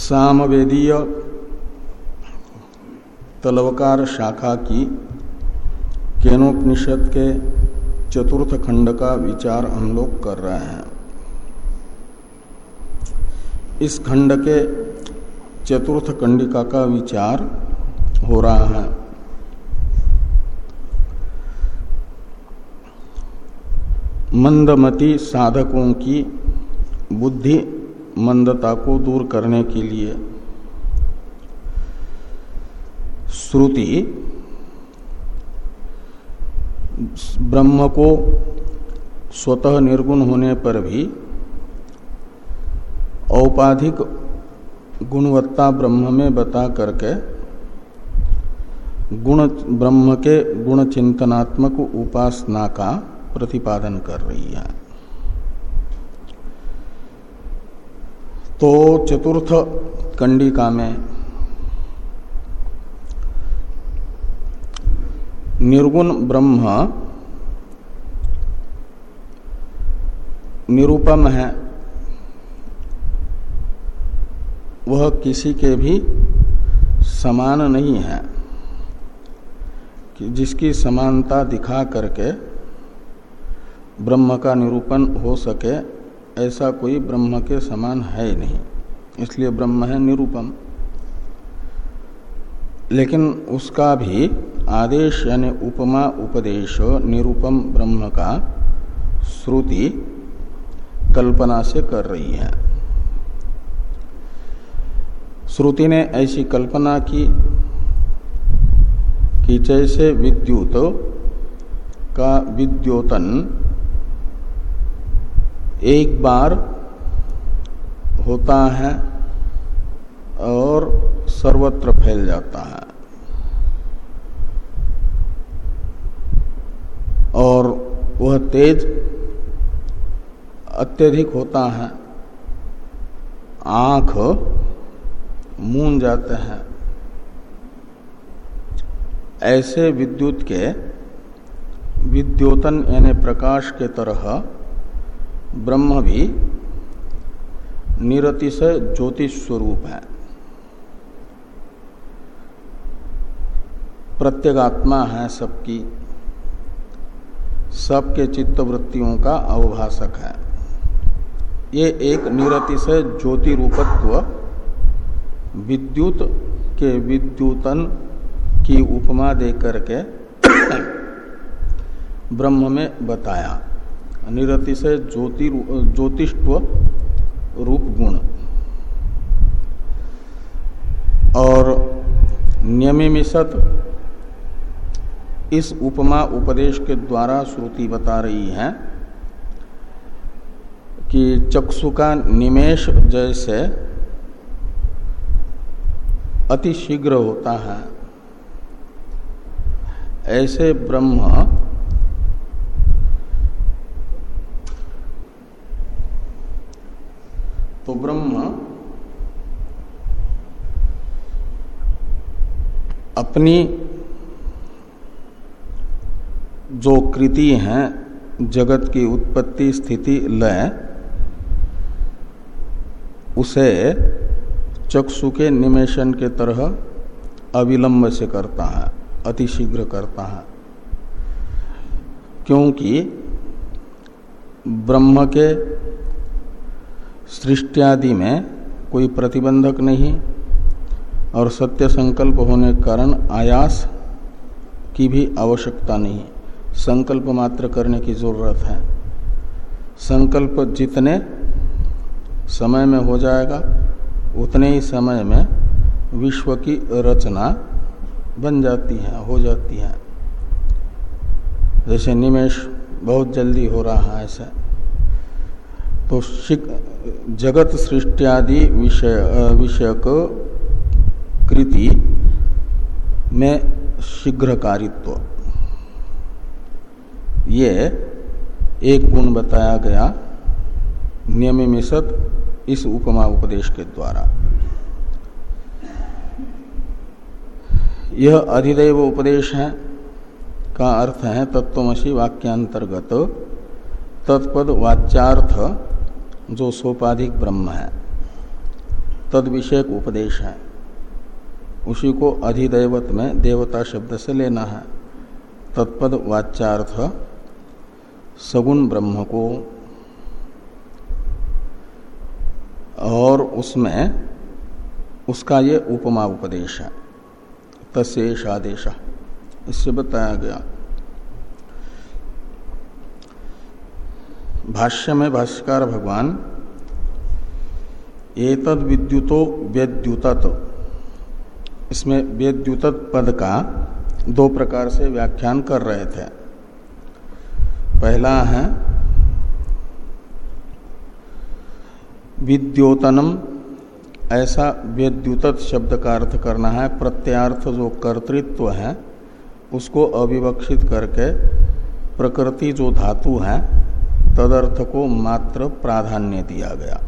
सामवेदीय तलवकार शाखा की केनोपनिषद के चतुर्थ खंड का विचार हम लोग कर रहे हैं। इस खंड के चतुर्थ कंडिका का विचार हो रहा है। मंदमति साधकों की बुद्धि मंदता को दूर करने के लिए। श्रुति ब्रह्म को स्वतः निर्गुण होने पर भी औपाधिक गुणवत्ता ब्रह्म में बता करके गुण, ब्रह्म के गुण चिंतनात्मक उपासना का प्रतिपादन कर रही है। तो चतुर्थ कंडिका में निर्गुण ब्रह्म निरूपम है। वह किसी के भी समान नहीं है। कि जिसकी समानता दिखा करके ब्रह्म का निरूपण हो सके ऐसा कोई ब्रह्म के समान है नहीं। इसलिए ब्रह्म है निरूपम। लेकिन उसका भी आदेश यानी उपमा, उपदेश, निरूपम ब्रह्म का श्रुति कल्पना से कर रही है। श्रुति ने ऐसी कल्पना की कि जैसे विद्युत का विद्योतन एक बार होता है और सर्वत्र फैल जाता है। और वह तेज अत्यधिक होता है। आँख मून जाते हैं। ऐसे विद्युत के विद्योतन यानी प्रकाश के तरह ब्रह्म भी निरतिशय ज्योतिष स्वरूप है। प्रत्यगात्मा है सबकी। सबके चित्त वृत्तियों का अवभाषक है। ये एक निरतिशय ज्योति रूपत्व विद्युत के विद्युतन की उपमा दे करके ब्रह्म में बताया। निरतिशय ज्योति ज्योतिष्व रूप गुण। और नियमिमिशत इस उपमा उपदेश के द्वारा श्रुति बता रही है कि चक्षु का निमेश जैसे अति शीघ्र होता है, ऐसे ब्रह्म तो ब्रह्म अपनी जो कृति हैं, जगत की उत्पत्ति स्थिति लय उसे चक्षु के निमेशन के तरह अविलंब से करता है, अतिशीघ्र करता है। क्योंकि ब्रह्म के सृष्टियादि में कोई प्रतिबंधक नहीं और सत्य संकल्प होने के कारण आयास की भी आवश्यकता नहीं। संकल्प मात्र करने की ज़रूरत है। संकल्प जितने समय में हो जाएगा, उतने ही समय में विश्व की रचना बन जाती है, हो जाती है। जैसे निमेश बहुत जल्दी हो रहा है ऐसा। तो जगत सृष्टियादि विषय विषयक कृति में शीघ्रकारित्व। ये एक गुण बताया गया नियमित इस उपमा उपदेश के द्वारा। यह अधिदेव उपदेश है, का अर्थ है तत्वमसी वाक्यांतर्गत तत्पद वाच्यार्थ जो सोपाधिक ब्रह्म है, तद विषयक उपदेश है, उसी को अधिदैवत में देवता शब्द से लेना है। तत्पद वाच्यार्थ, सगुण ब्रह्म को, और उसमें उसका ये उपमा उपदेश है। तसेष आदेश इससे बताया गया। भाष्य में भाष्यकार भगवान, एतद विद्युतो व्यद्युतत। इसमें व्यद्युतत पद का दो प्रकार से व्याख्यान कर रहे थे। पहला है, विद्योतनम, ऐसा व्यद्युत शब्द का अर्थ करना है, प्रत्यार्थ जो कर्तृत्व है, उसको अविवक्षित करके प्रकृति जो धातु है तदर्थ को मात्र प्राधान्य दिया गया।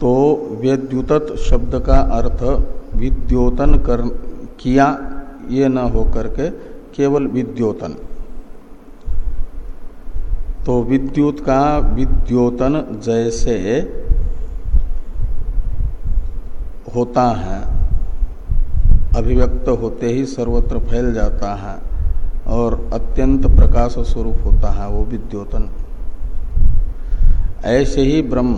तो व्यद्युत शब्द का अर्थ विद्योतन कर, किया ये न हो करके केवल विद्योतन। तो विद्युत का विद्योतन जैसे होता है, अभिव्यक्त होते ही सर्वत्र फैल जाता है। और अत्यंत प्रकाश स्वरूप होता है वो विद्योतन। ऐसे ही ब्रह्म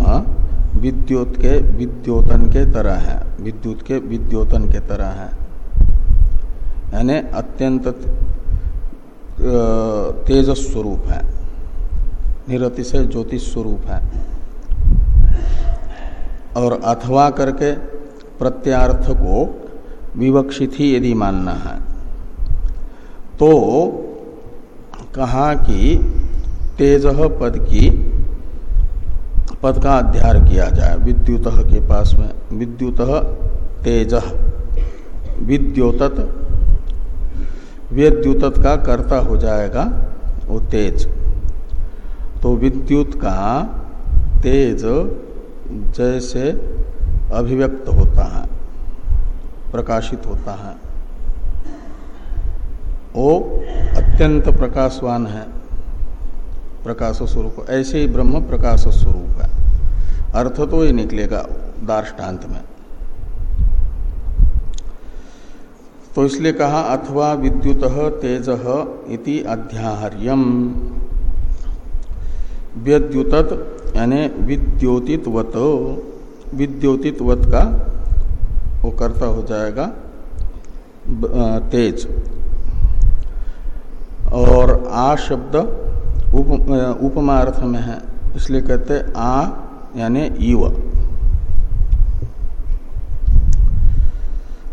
विद्युत के विद्योतन के तरह है। विद्युत के विद्योतन के तरह है। यानी अत्यंत तेजस स्वरूप है। निरति से ज्योतिष स्वरूप है। और अथवा करके प्रत्यार्थ को विवक्षित ही यदि मानना है। तो कहा कि तेज पद की पद का अध्यार किया जाए। विद्युत के पास में विद्युत तेज। विद्योतत विद्युत का कर्ता हो जाएगा वो तेज। तो विद्युत का तेज जैसे अभिव्यक्त होता है, प्रकाशित होता है। वो अत्यंत प्रकाशवान है। प्रकाश स्वरूप ऐसे ही ब्रह्म प्रकाश स्वरूप है। अर्थ तो ही निकलेगा दार्ष्टान्त में। तो इसलिए कहा, अथवा विद्युत तेज इति अध्याहर्यम। विद्युत यानी विद्योतित्वत। विद्योतित्वत का वो करता हो जाएगा तेज। और आ शब्द उप, उपमा अर्थ में है इसलिए कहते आ यानी युव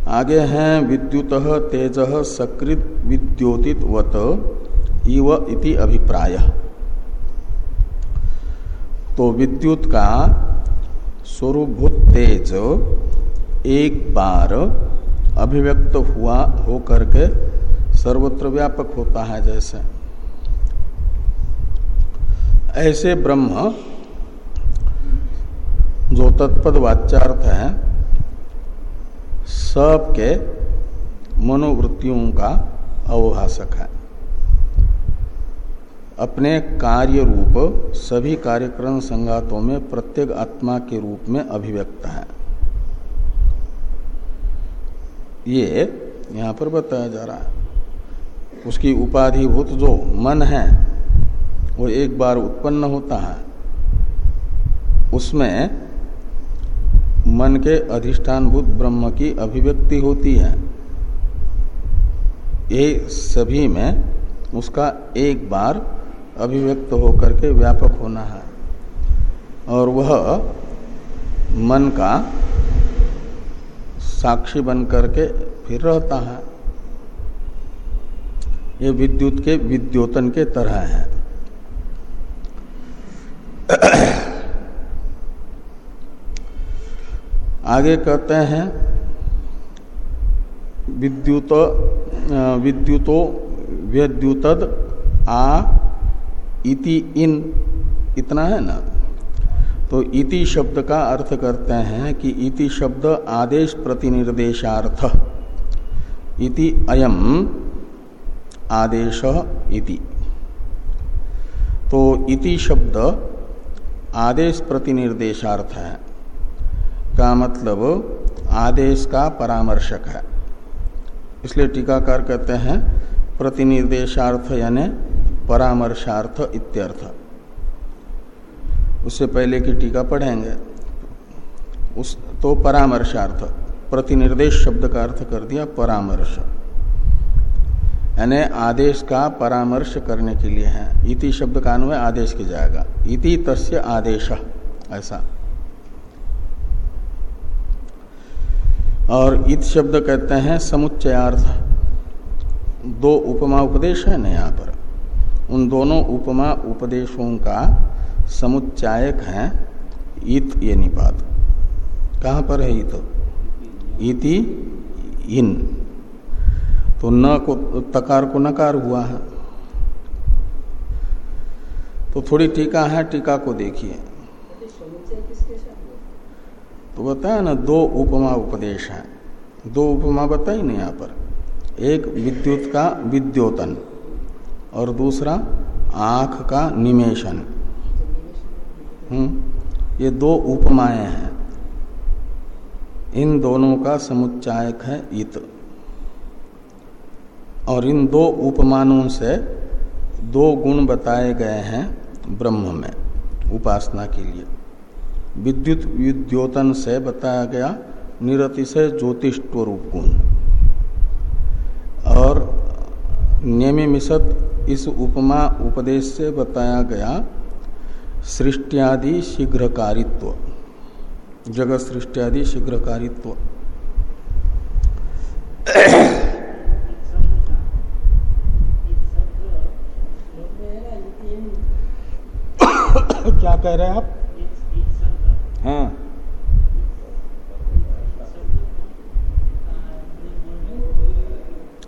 आगे हैं विद्युत तेज सकृत विद्योतित इव इति अभिप्राय। तो विद्युत का स्वरूपभूत तेज एक बार अभिव्यक्त हुआ हो करके सर्वत्र व्यापक होता है जैसे। ऐसे ब्रह्म जो तत्पद वाच्यार्थ है, सबके मनोवृत्तियों का अवभाषक है। अपने कार्य रूप सभी कार्यक्रम संगातों में प्रत्येक आत्मा के रूप में अभिव्यक्त है। ये यहाँ पर बताया जा रहा है। उसकी उपाधिभूत जो मन है, वो एक बार उत्पन्न होता है। उसमें मन के अधिष्ठानभूत ब्रह्म की अभिव्यक्ति होती है। ये सभी में उसका एक बार अभिव्यक्त होकर के व्यापक होना है। और वह मन का साक्षी बन करके फिर रहता है। ये विद्युत के विद्योतन के तरह है। आगे कहते हैं, विद्युत, विद्युतो, विद्युतद आ, इति इन, इतना है ना? तो इति शब्द का अर्थ करते हैं कि इति शब्द आदेश प्रतिनिर्देशार्थ। इति अयम आदेश इति। तो इति शब्द आदेश प्रतिनिर्देशार्थ है। का मतलब आदेश का परामर्शक है। इसलिए टीकाकार कहते हैं प्रतिनिर्देशार्थ यानी परामर्शार्थ इत्यर्थ। उससे पहले की टीका पढ़ेंगे। उस तो परामर्शार्थ, प्रतिनिर्देश शब्द का अर्थ कर दिया परामर्श। यानी आदेश का परामर्श करने के लिए है। इति शब्द का अन्वय आदेश की जाएगा। इति तस्य आदेश, ऐसा। और इत शब्द कहते हैं समुच्चयार्थ। दो उपमा उपदेश है ना यहाँ पर। उन दोनों उपमा उपदेशों का समुच्चायक है इत ये निपात। कहाँ पर है इत? इति इन। तो न को, तकार को नकार हुआ है। तो थोड़ी टीका है, टीका को देखिए। तो बताया ना, दो उपमा उपदेश है। दो उपमा बताई ना यहाँ पर। एक, विद्युत का विद्योतन, और दूसरा, आँख का निमेशन हम्म ये दो उपमाएँ हैं। इन दोनों का समुच्चायक है इत। और इन दो उपमानों से दो गुण बताए गए हैं ब्रह्म में, उपासना के लिए। विद्युत विद्योतन से बताया गया निरतिशय ज्योतिष्व रूप गुण। और नियमिसत इस उपमा उपदेश से बताया गया, सृष्टियादि शीघ्रकारित्व। जगत सृष्टियादि शीघ्रकारित्व। कह रहे हैं आप? हाँ।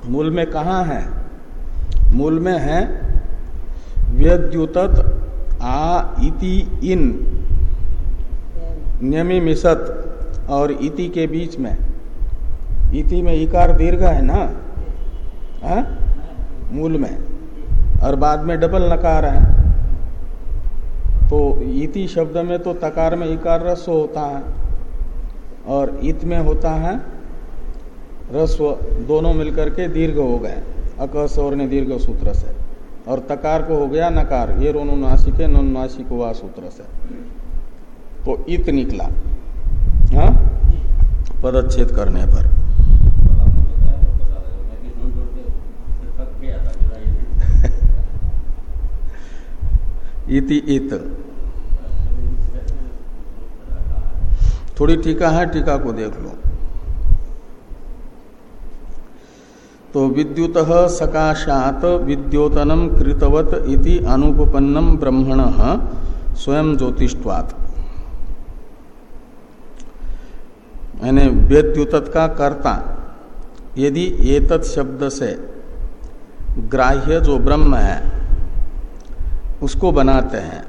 मूल में कहा है? मूल में है व्यद्युत आ इति इन, नियमी मिसत, और इति के बीच में। इति में इकार दीर्घ है ना? हा? मूल में। और बाद में डबल नकार है। तो इति शब्द में तो तकार में इकार रस्व होता है और इत में होता है रस्व दोनों मिलकर के दीर्घ हो गए। अकस और दीर्घ सूत्र से। और तकार को हो गया नकार। ये रोनो नासिक है नासिक हुआ सूत्र से। तो इत निकला। हाँ? पदच्छेद करने पर। इति इत। थोड़ी टीका है, टीका को देख लो। तो विद्युत सकाशात विद्योतनम कृतवत इति अनुपन्नम ब्रह्मण स्वयं ज्योतिष्वात यानी विद्युत का कर्ता, यदि एतत् शब्द से ग्राह्य जो ब्रह्म है, उसको बनाते हैं।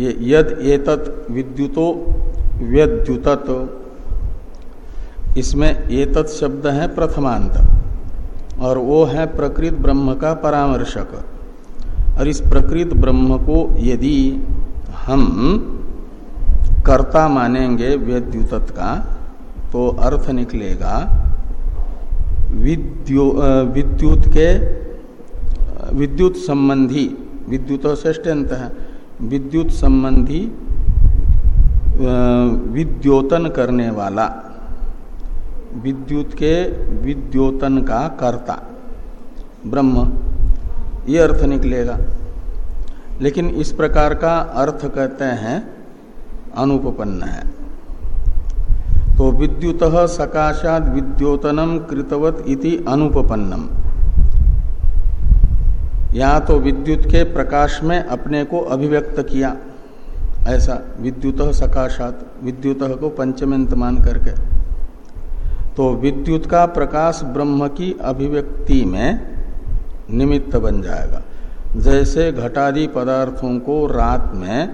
ये यद एतत् विद्युतो व्यद्युतत। इसमें एतत् शब्द है प्रथमांत, और वो है प्रकृत ब्रह्म का परामर्शक। और इस प्रकृत ब्रह्म को यदि हम कर्ता मानेंगे व्यद्युत का तो अर्थ निकलेगा विद्यु विद्युत के, विद्युत संबंधी, विद्युत षष्ट्यंत है। विद्युत संबंधी विद्योतन करने वाला। विद्युत के विद्योतन का कर्ता। ब्रह्म, ये अर्थ निकलेगा। लेकिन इस प्रकार का अर्थ कहते हैं अनुपन्न है। तो विद्युत सकाशात विद्योतनम कृतवत इति अनुपन्नम या तो विद्युत के प्रकाश में अपने को अभिव्यक्त किया। ऐसा, विद्युत सकाशात, विद्युत को पंचमेंत मान करके। तो विद्युत का प्रकाश ब्रह्म की अभिव्यक्ति में निमित्त बन जाएगा। जैसे घटादि पदार्थों को रात में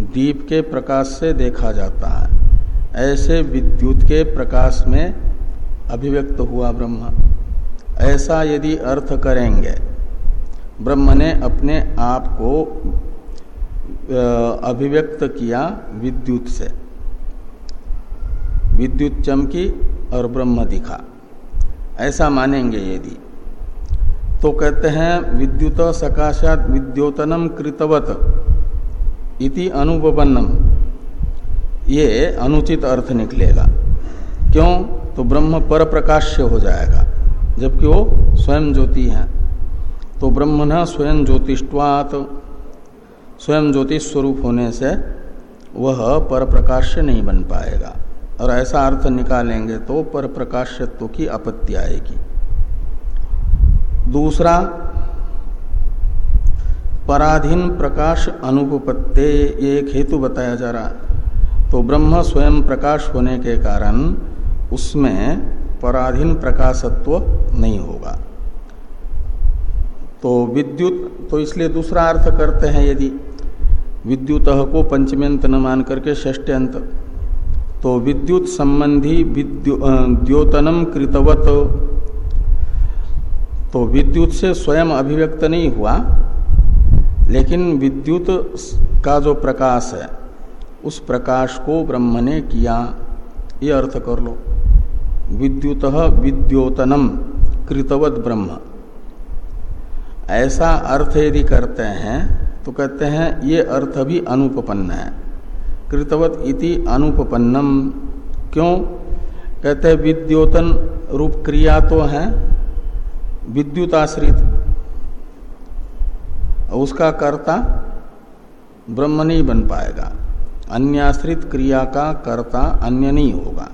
दीप के प्रकाश से देखा जाता है, ऐसे विद्युत के प्रकाश में अभिव्यक्त हुआ ब्रह्म। ऐसा यदि अर्थ करेंगे ब्रह्म ने अपने आप को अभिव्यक्त किया विद्युत से। विद्युत चमकी और ब्रह्म दिखा। ऐसा मानेंगे यदि। तो कहते हैं, विद्युत सकाशात विद्योतनम कृतवत इति अनुपन्नम ये अनुचित अर्थ निकलेगा। क्यों? तो ब्रह्म पर प्रकाश्य हो जाएगा, जबकि वो स्वयं ज्योति है। तो ब्रह्म न स्वयं ज्योतिष्वात, स्वयं ज्योतिष स्वरूप होने से वह पर प्रकाश्य नहीं बन पाएगा। और ऐसा अर्थ निकालेंगे तो पर प्रकाश्यत्व की आपत्ति आएगी। दूसरा, पराधीन प्रकाश अनुपत्ते एक हेतु बताया जा रहा तो ब्रह्म स्वयं प्रकाश होने के कारण उसमें पराधीन प्रकाशत्व नहीं होगा। तो विद्युत तो इसलिए दूसरा अर्थ करते हैं यदि विद्युत को पंचम्यंत न मान करके षष्ट्यंत। तो विद्युत संबंधी द्योतनम कृतवत। तो विद्युत से स्वयं अभिव्यक्त नहीं हुआ, लेकिन विद्युत का जो प्रकाश है, उस प्रकाश को ब्रह्म ने किया। ये अर्थ कर लो। विद्युत विद्योतनम, कृतवत ब्रह्म। ऐसा अर्थ यदि करते हैं तो कहते हैं, ये अर्थ भी अनुपपन्न है। कृतवत इति अनुपपन्नम। क्यों? कहते हैं, विद्योतन रूप क्रिया तो है, विद्युत आश्रित। उसका कर्ता ब्रह्म नहीं बन पाएगा। अन्याश्रित क्रिया का कर्ता अन्य नहीं होगा।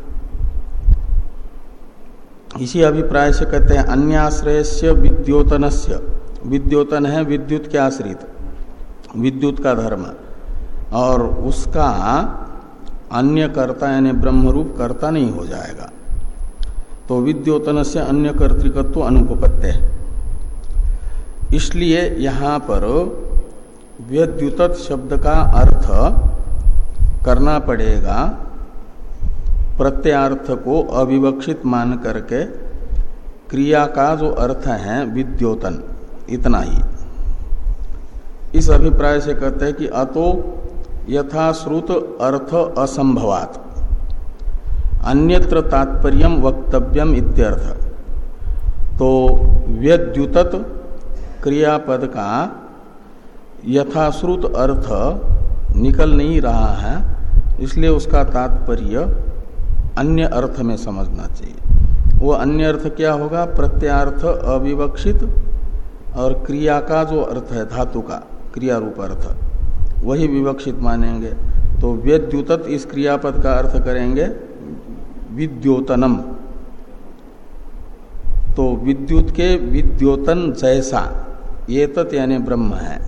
इसी अभिप्राय से कहते हैं अन्याश्रय से विद्योतन से विद्योतन है, विद्युत के आश्रित। विद्युत का धर्म। और उसका अन्य कर्ता यानी ब्रह्म रूप कर्ता नहीं हो जाएगा। तो विद्योतन से अन्य कर्तिकत्व अनुपत्य है। इसलिए यहाँ पर व्यद्युत शब्द का अर्थ करना पड़ेगा, प्रत्यार्थ को अविवक्षित मान करके क्रिया का जो अर्थ है, विद्योतन। इतना ही। इस अभिप्राय से कहते हैं कि अतो यथाश्रुत अर्थ असंभवात। अन्यत्र तात्पर्य वक्तव्यम इत्यर्थ। तो व्यद्युत क्रियापद का यथाश्रुत अर्थ निकल नहीं रहा है, इसलिए उसका तात्पर्य अन्य अर्थ में समझना चाहिए। वो अन्य अर्थ क्या होगा? प्रत्यार्थ अविवक्षित और क्रिया का जो अर्थ है, धातु का क्रिया रूप अर्थ, वही विवक्षित मानेंगे। तो व्यद्युत इस क्रियापद का अर्थ करेंगे विद्योतनम। तो विद्युत के विद्योतन जैसा ये तत् यानी ब्रह्म है।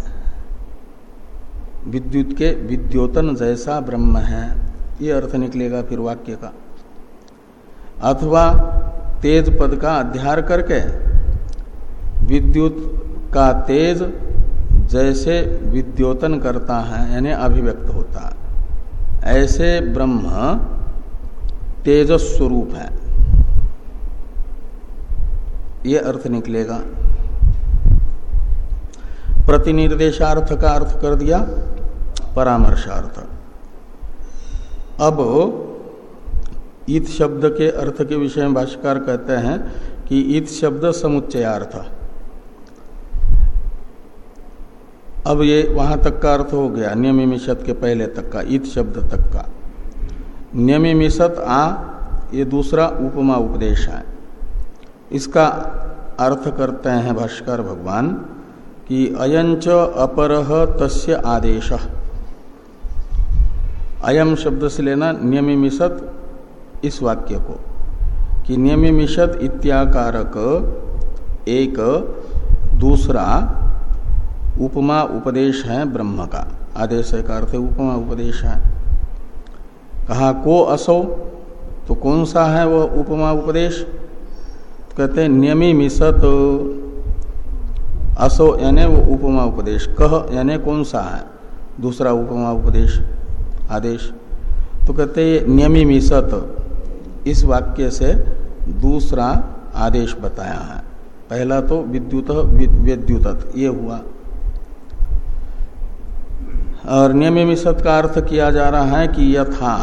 विद्युत के विद्योतन जैसा ब्रह्म है। ये अर्थ निकलेगा फिर वाक्य का। अथवा तेज पद का अध्यार करके, विद्युत का तेज जैसे विद्योतन करता है, यानी अभिव्यक्त होता है। ऐसे ब्रह्म तेजस्वरूप है। ये अर्थ निकलेगा। प्रतिनिर्देशार्थ का अर्थ कर दिया, परामर्शार्थ। अब ईत शब्द के अर्थ के विषय में भाष्यकार कहते हैं कि ईत शब्द समुच्चयार्थ। अब ये वहाँ तक का अर्थ हो गया नियमिमिशत के पहले तक का इत शब्द तक का। नियमिमिशत आ, ये दूसरा उपमा उपदेश है। इसका अर्थ करते हैं भाष्कर भगवान कि अयंच अपर तस्य आदेश। अयम शब्द से लेना नियमिमिशत इस वाक्य को कि नियमिमिशत इत्याकारक एक दूसरा उपमा उपदेश है ब्रह्म का। आदेश का अर्थ उपमा उपदेश है। कहा, को असो? तो कौन सा है वह उपमा उपदेश? कहते हैं नियमिमिशत असो यानी वो उपमा उपदेश। कह यानी कौन सा है? दूसरा उपमा उपदेश, आदेश। तो कहते, नियमी मिसत। इस वाक्य से दूसरा आदेश बताया है। पहला तो विद्युत विद्युत, ये हुआ। और नियमी मिसत का अर्थ किया जा रहा है कि यथा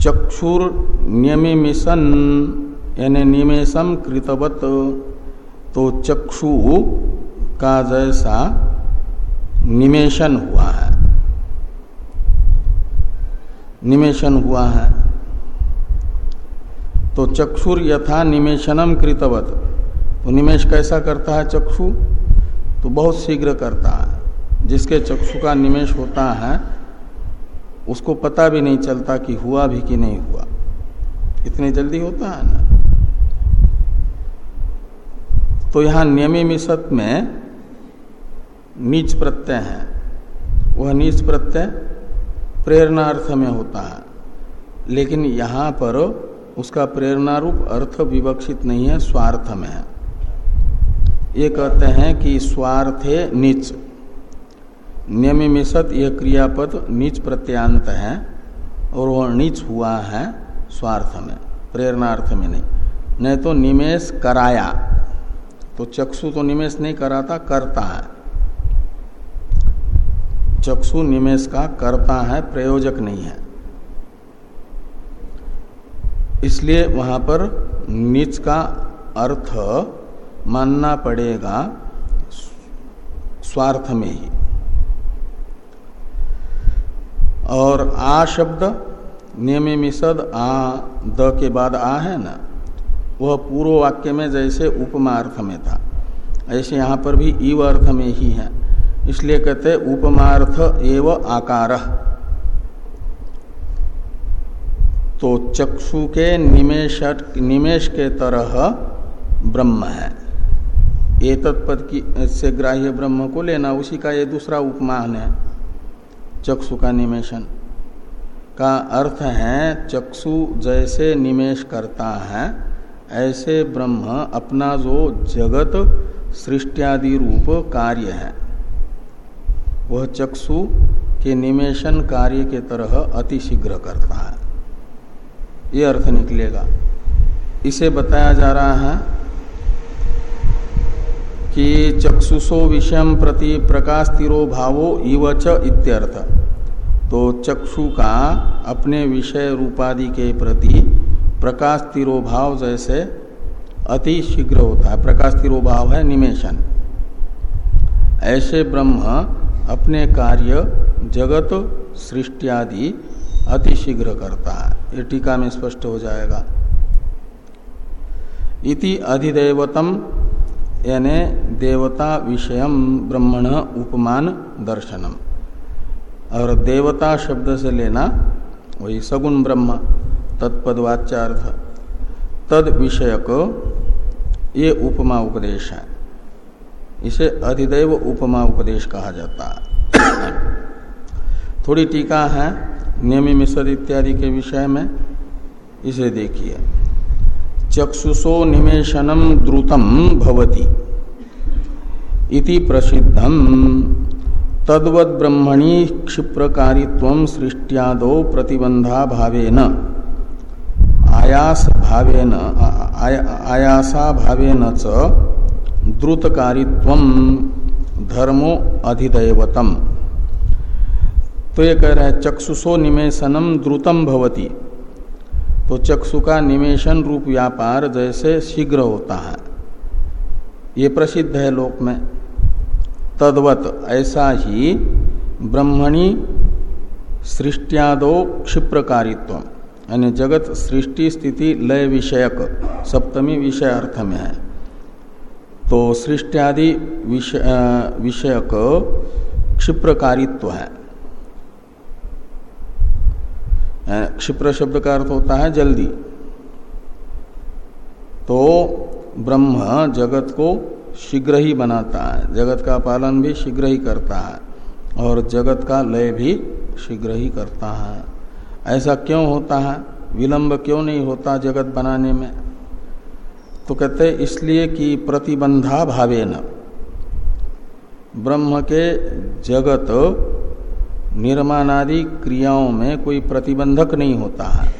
चक्षुर नियमिशन यानी निमेशम कृतवत तो चक्षु का जैसा निमेशन हुआ है। निमेशन हुआ है। तो चक्षुर यथा निमेशनम कृतवत। तो निमेश कैसा करता है चक्षु? तो बहुत शीघ्र करता है। जिसके चक्षु का निमेश होता है, उसको पता भी नहीं चलता कि हुआ भी कि नहीं हुआ। इतनी जल्दी होता है ना? तो यहाँ नियमी मिशत में नीच प्रत्यय है। वह नीच प्रत्यय प्रेरणार्थ में होता है। लेकिन यहाँ पर उसका प्रेरणा रूप अर्थ विवक्षित नहीं है, स्वार्थ में है। ये कहते हैं कि स्वार्थे नीच। नियमित यह क्रियापद नीच प्रत्यांत है और वह नीच हुआ है स्वार्थ में, प्रेरणार्थ में नहीं। नहीं तो निमेश कराया। तो चक्षु तो निमेश नहीं कराता, करता है। चक्षु निमेश का करता है, प्रयोजक नहीं है। इसलिए वहाँ पर नीच का अर्थ मानना पड़ेगा स्वार्थ में ही। और आ शब्द नियमे मिसद आ, द के बाद आ है ना? वह पूर्व वाक्य में जैसे उपमा अर्थ में था। ऐसे यहाँ पर भी इव अर्थ में ही है। इसलिए कहते उपमार्थ एव आकार। तो चक्षु के निमेश निमेश के तरह ब्रह्म है। ये तत्पद की, से ग्राह्य ब्रह्म को लेना, उसी का ये दूसरा उपमान है। चक्षु का निमेशन का अर्थ है, चक्षु जैसे निमेश करता है, ऐसे ब्रह्म अपना जो जगत, सृष्टियादि रूप कार्य है। वह चक्षु के निमेशन कार्य के तरह अति शीघ्र करता है। ये अर्थ निकलेगा। इसे बताया जा रहा है कि चक्षुषो विषयम प्रति प्रकाश तिरो भावो इवच इत्यर्थ। तो चक्षु का अपने विषय रूपादि के प्रति प्रकाश तिरोभाव जैसे अति शीघ्र होता है प्रकाश तिरोभाव है निमेशन। ऐसे ब्रह्म अपने कार्य, जगत, सृष्टि आदि अति शीघ्र करता है। ये टीका में स्पष्ट हो जाएगा। इति अधिदेवतम यानी देवता विषयम ब्रह्मण उपमान दर्शनम। और देवता शब्द से लेना वही सगुण ब्रह्म, तत्पदवाच्यार्थ। तद विषयक ये उपमा उपदेश है। इसे अधिदैव उपमा उपदेश कहा जाता है। थोड़ी टीका है नियमी मिश्र इत्यादि के विषय में, इसे देखिए। चक्षुषो निमेशनम द्रुतम भवति इति प्रसिद्धम। तद्वद ब्रह्मणी क्षिप्रकारित्व सृष्टियादो प्रतिबंधा भावेन आयास भावेन आयासा भावेन च द्रुतकारित्व धर्मो अधिदैवतम। तो ये कह रहे हैं चक्षुषो निमेशनम द्रुतम भवती। तो चक्षु का निमेशन रूप व्यापार जैसे शीघ्र होता है। ये प्रसिद्ध है लोक में। तद्वत ऐसा ही ब्रह्मणी सृष्टियादो क्षिप्रकारित्व यानी जगत सृष्टि स्थिति लय विषयक सप्तमी विषय अर्थ में है। तो सृष्टियादि विषय, विषयक क्षिप्रकारित्व है। क्षिप्र शब्द का अर्थ होता है जल्दी। तो ब्रह्म जगत को शीघ्र ही बनाता है, जगत का पालन भी शीघ्र ही करता है, और जगत का लय भी शीघ्र ही करता है। ऐसा क्यों होता है? विलंब क्यों नहीं होता जगत बनाने में? तो कहते इसलिए कि प्रतिबंधा भावे न ब्रह्म के जगत निर्माणादि क्रियाओं में कोई प्रतिबंधक नहीं होता है।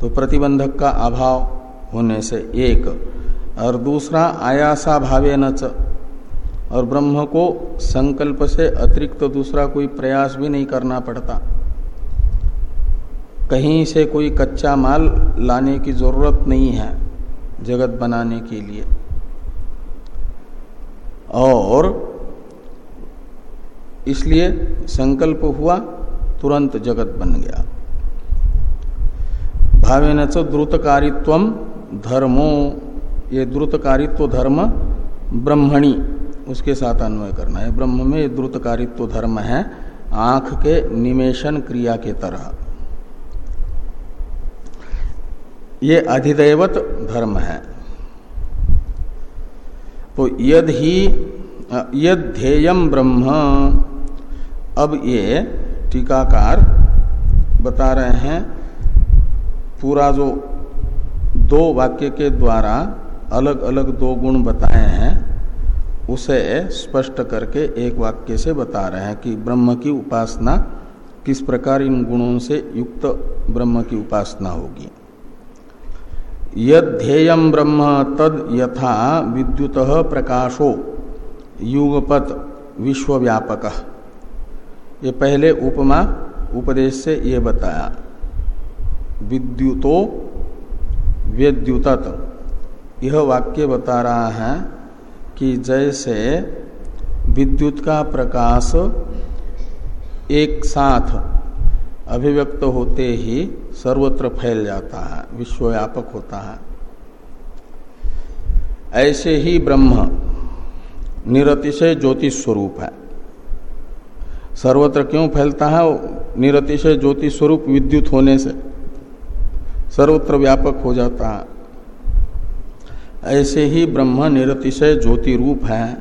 तो प्रतिबंधक का अभाव होने से एक, और दूसरा आयासा भावे न और ब्रह्म को संकल्प से अतिरिक्त तो दूसरा कोई प्रयास भी नहीं करना पड़ता। कहीं से कोई कच्चा माल लाने की ज़रूरत नहीं है जगत बनाने के लिए। और इसलिए संकल्प हुआ, तुरंत जगत बन गया। भावेन च द्रुतकारित्व धर्मो। ये द्रुतकारित्व धर्म ब्रह्मणी, उसके साथ अन्वय करना है। ब्रह्म में द्रुतकारित्व धर्म है, आँख के निमेशन क्रिया के तरह। ये अधिदैवत धर्म है। तो यद ही यद ध्येयम ब्रह्म अब ये टीकाकार बता रहे हैं, पूरा जो दो वाक्य के द्वारा अलग अलग दो गुण बताए हैं, उसे स्पष्ट करके एक वाक्य से बता रहे हैं कि ब्रह्म की उपासना किस प्रकार इन गुणों से युक्त ब्रह्म की उपासना होगी। यद ब्रह्म तद यथा विद्युत प्रकाशो, युगपत विश्वव्यापक। ये पहले उपमा, उपदेश से ये बताया। विद्युतो विद्युतत यह वाक्य बता रहा है कि जैसे विद्युत का प्रकाश एक साथ अभिव्यक्त होते ही सर्वत्र फैल जाता है, विश्वव्यापक होता है। ऐसे ही ब्रह्म निरतिशय ज्योतिष स्वरूप है। सर्वत्र क्यों फैलता है? निरतिशय ज्योति स्वरूप विद्युत होने से सर्वत्र व्यापक हो जाता है। ऐसे ही ब्रह्म निरतिशय ज्योति रूप है।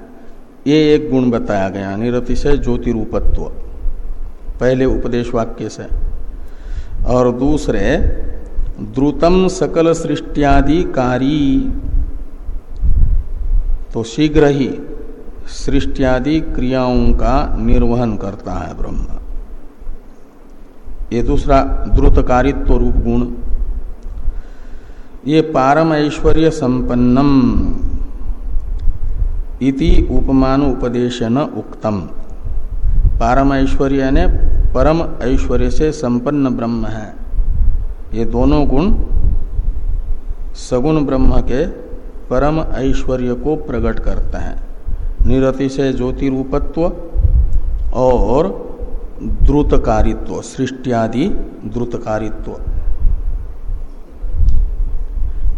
ये एक गुण बताया गया, निरतिशय ज्योति रूपत्व। पहले उपदेश वाक्य से। और दूसरे, द्रुतम सकल सृष्टियादि कारी। तो शीघ्र ही सृष्टियादि क्रियाओं का निर्वहन करता है ब्रह्म। ये दूसरा द्रुतकारित्व रूप गुण। ये पारम ऐश्वर्य संपन्नम इति उपमान उपदेशन उक्तम। पारम ऐश्वर्य ने परम ऐश्वर्य से संपन्न ब्रह्म है। ये दोनों गुण सगुण ब्रह्म के परम ऐश्वर्य को प्रकट करते हैं। निरतिशय ज्योति रूपत्व और द्रुतकारित्व, सृष्टियादि द्रुतकारित्व।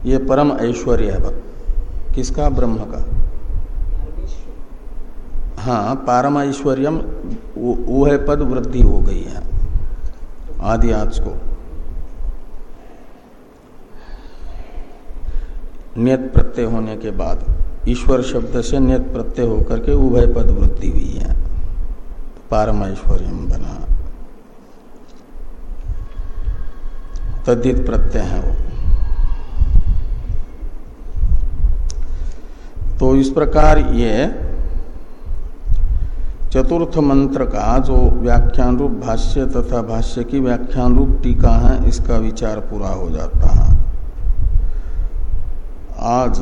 ये परम ऐश्वर्य है किसका? ब्रह्म का। हाँ पारम ऐश्वर्यम वो है पद, वृद्धि हो गई है। आदि आज को। नियत प्रत्यय होने के बाद ईश्वर शब्द से नियत प्रत्यय होकर के उभय पद वृद्धि हुई है। पारम ऐश्वर्यम बना। तद्धित प्रत्यय है वो। तो इस प्रकार ये चतुर्थ मंत्र का जो व्याख्यान रूप भाष्य तथा भाष्य की व्याख्यान रूप टीका है, इसका विचार पूरा हो जाता है। आज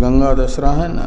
गंगा दशरा है ना?